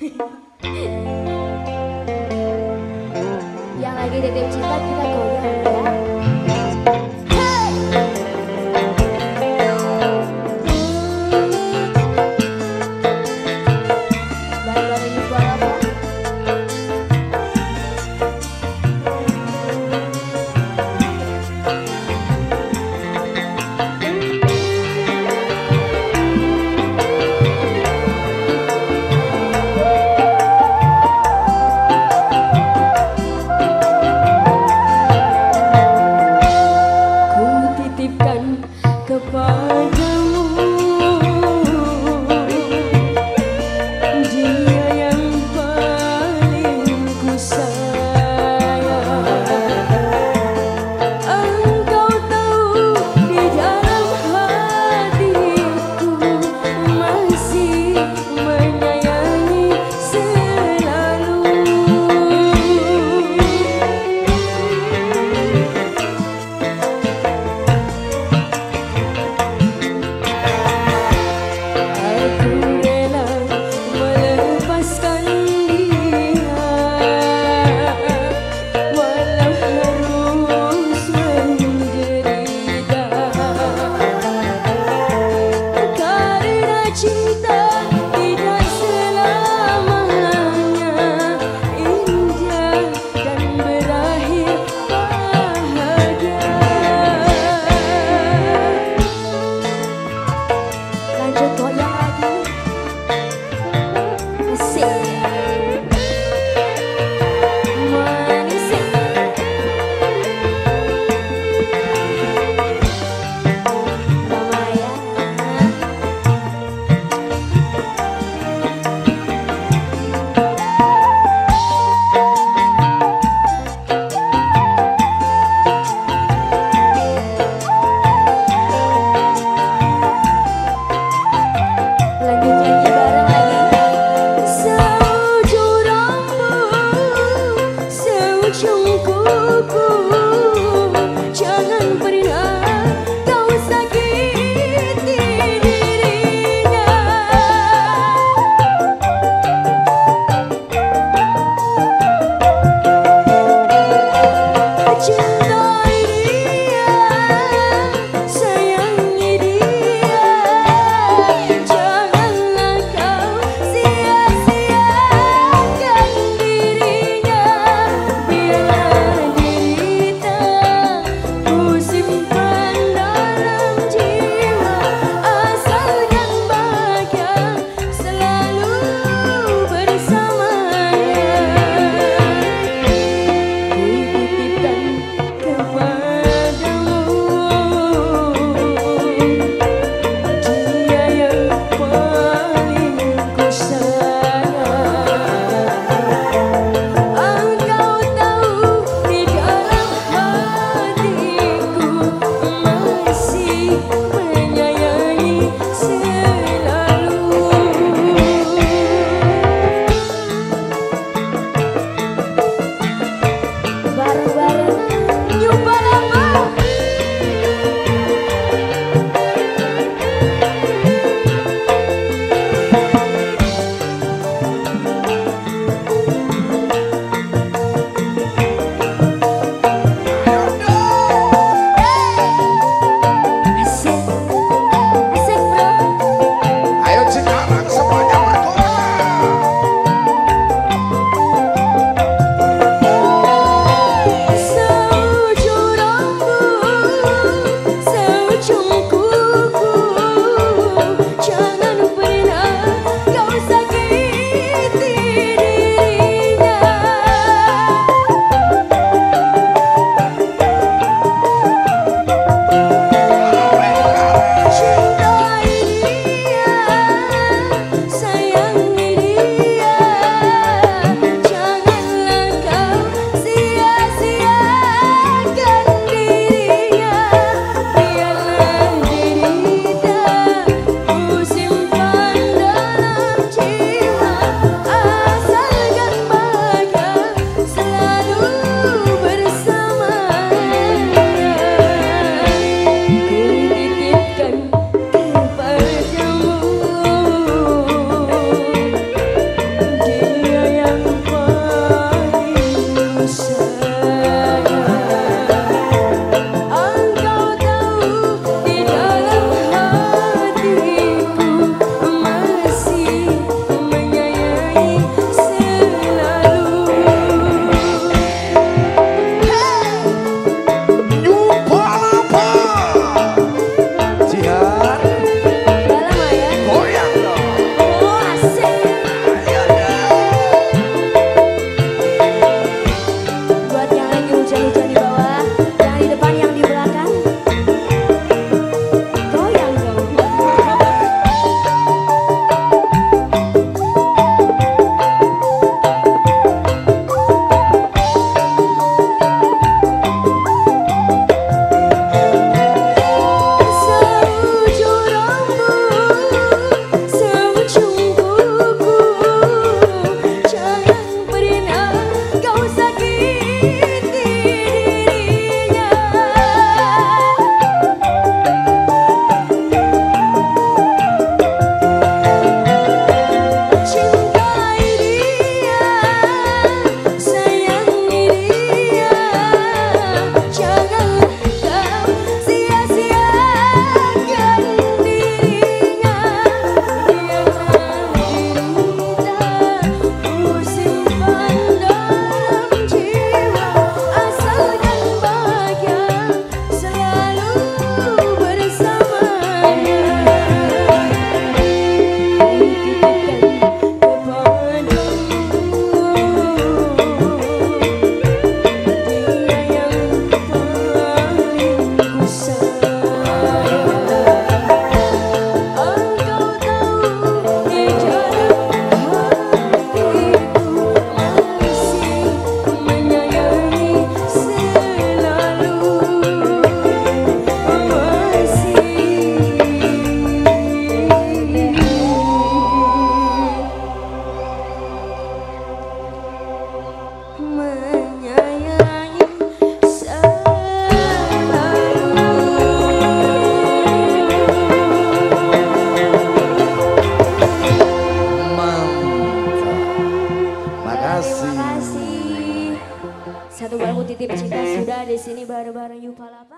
Yang lagi dedek cinta kita goyang.